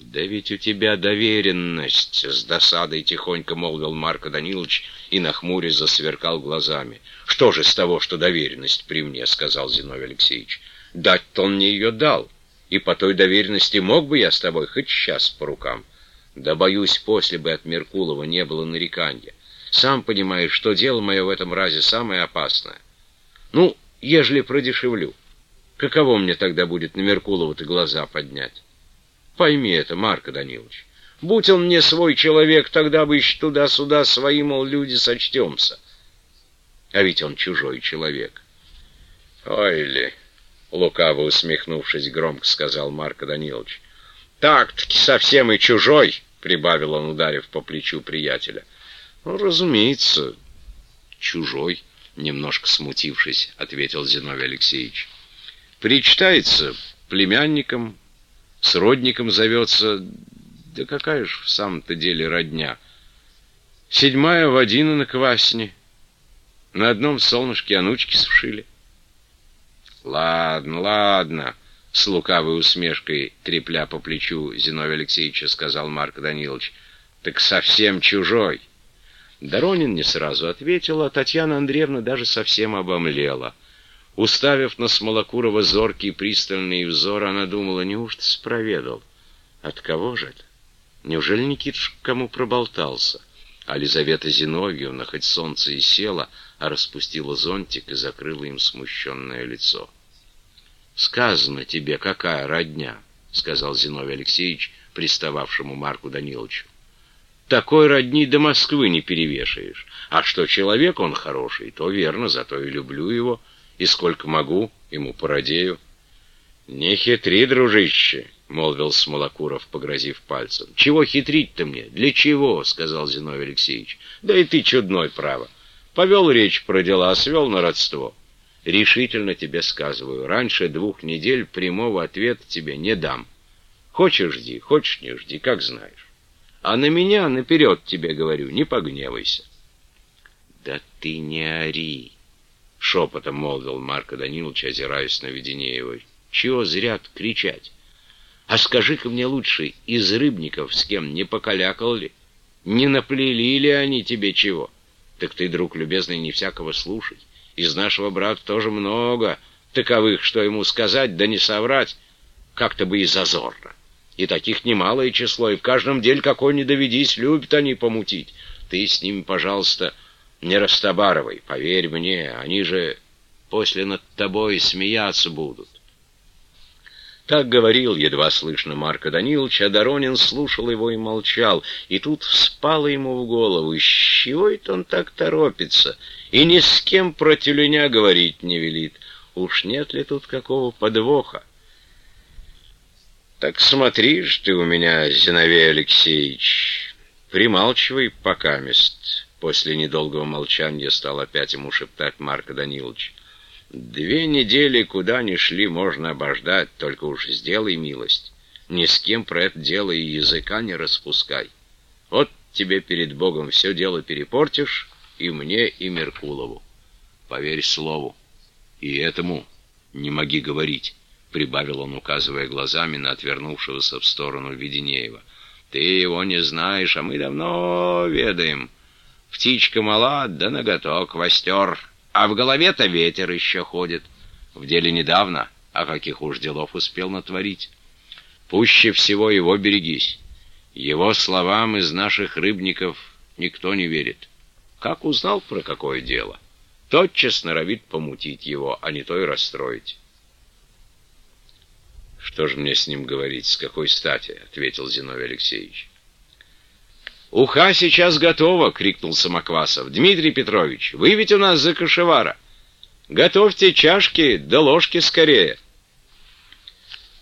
«Да ведь у тебя доверенность!» — с досадой тихонько молвил Марко Данилович и нахмурясь засверкал глазами. «Что же с того, что доверенность при мне?» — сказал Зиновий Алексеевич. «Дать-то он мне ее дал, и по той доверенности мог бы я с тобой хоть сейчас по рукам. Да, боюсь, после бы от Меркулова не было нарекания. Сам понимаешь, что дело мое в этом разе самое опасное. Ну, ежели продешевлю, каково мне тогда будет на Меркулова-то глаза поднять?» Пойми это, Марко Данилович. Будь он мне свой человек, тогда бы еще туда-сюда свои, мол, люди сочтемся. А ведь он чужой человек. Ой ли, лукаво усмехнувшись, громко сказал Марко Данилович. Так-таки совсем и чужой, прибавил он, ударив по плечу приятеля. Ну, разумеется, чужой, немножко смутившись, ответил Зиновий Алексеевич. Причитается племянником, сродником зовется, да какая ж в самом-то деле родня. Седьмая водина на квасне, на одном солнышке анучки сушили. Ладно, ладно, с лукавой усмешкой, трепля по плечу Зиновия Алексеевича, сказал Марк Данилович, так совсем чужой. Доронин не сразу ответил, а Татьяна Андреевна даже совсем обомлела — Уставив на Смолокурова зоркий пристальный взор, она думала, неужто спроведал? От кого же это? Неужели Никитыч кому проболтался? А Лизавета Зиновьевна, хоть солнце и село, а распустила зонтик и закрыла им смущенное лицо. «Сказано тебе, какая родня», — сказал Зиновий Алексеевич, пристававшему Марку Даниловичу. «Такой родни до Москвы не перевешаешь. А что человек он хороший, то верно, зато и люблю его» и сколько могу, ему породею. — Не хитри, дружище, — молвил Смолокуров, погрозив пальцем. — Чего хитрить-то мне? Для чего? — сказал Зиновий Алексеевич. — Да и ты чудной, право. Повел речь про дела, свел на родство. Решительно тебе сказываю, раньше двух недель прямого ответа тебе не дам. Хочешь жди, хочешь не жди, как знаешь. А на меня наперед тебе говорю, не погневайся. — Да ты не ори, — шепотом молвил Марко Данилович, озираясь на Веденеева. — Чего зря кричать? А скажи-ка мне лучше, из рыбников с кем не покалякал ли? Не наплели ли они тебе чего? Так ты, друг любезный, не всякого слушай. Из нашего брата тоже много таковых, что ему сказать, да не соврать, как-то бы и зазорно. И таких немалое число, и в каждом деле какой не доведись, любят они помутить. Ты с ними, пожалуйста, не растобаровай, поверь мне, они же после над тобой смеяться будут. Так говорил едва слышно Марко Данилович, а Доронин слушал его и молчал, и тут вспало ему в голову, с чего это он так торопится, и ни с кем про тюленя говорить не велит. Уж нет ли тут какого подвоха? Так смотри ж ты у меня, Зиновей Алексеевич, прималчивай покамест. После недолгого молчания стал опять ему шептать Марко Данилович. «Две недели куда ни шли, можно обождать, только уж сделай милость. Ни с кем про это дело и языка не распускай. Вот тебе перед Богом все дело перепортишь, и мне, и Меркулову. Поверь слову. И этому не моги говорить», — прибавил он, указывая глазами на отвернувшегося в сторону Веденеева. «Ты его не знаешь, а мы давно ведаем». Птичка мала, да наготок востер, а в голове-то ветер еще ходит. В деле недавно, а каких уж делов успел натворить. Пуще всего его берегись. Его словам из наших рыбников никто не верит. Как узнал про какое дело? Тотчас норовит помутить его, а не то и расстроить. «Что же мне с ним говорить, с какой стати?» — ответил Зиновий Алексеевич. «Уха сейчас готова!» — крикнул Самоквасов. «Дмитрий Петрович, вы ведь у нас за кошевара! Готовьте чашки да ложки скорее!»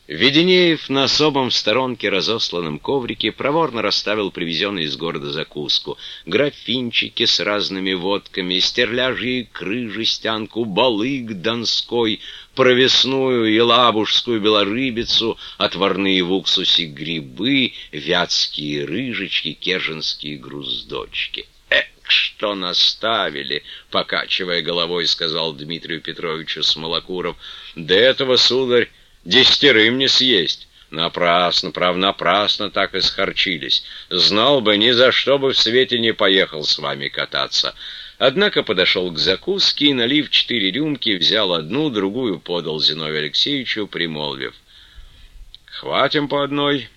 Веденеев на особом сторонке разосланном коврике проворно расставил привезенный из города закуску. Графинчики с разными водками, стерляжьи икры, жестянку, балык донской, провесную и лабужскую белорыбицу, отварные в уксусе грибы, вятские рыжечки, кеженские груздочки. «Эк, что наставили!» — покачивая головой, сказал Дмитрию Петровичу Смолокуров. «До этого, сударь, Десятерым не съесть. Напрасно, прав, напрасно так и схорчились. Знал бы, ни за что бы в свете не поехал с вами кататься. Однако подошел к закуске и, налив четыре рюмки, взял одну, другую подал Зиновию Алексеевичу, примолвив. «Хватим по одной,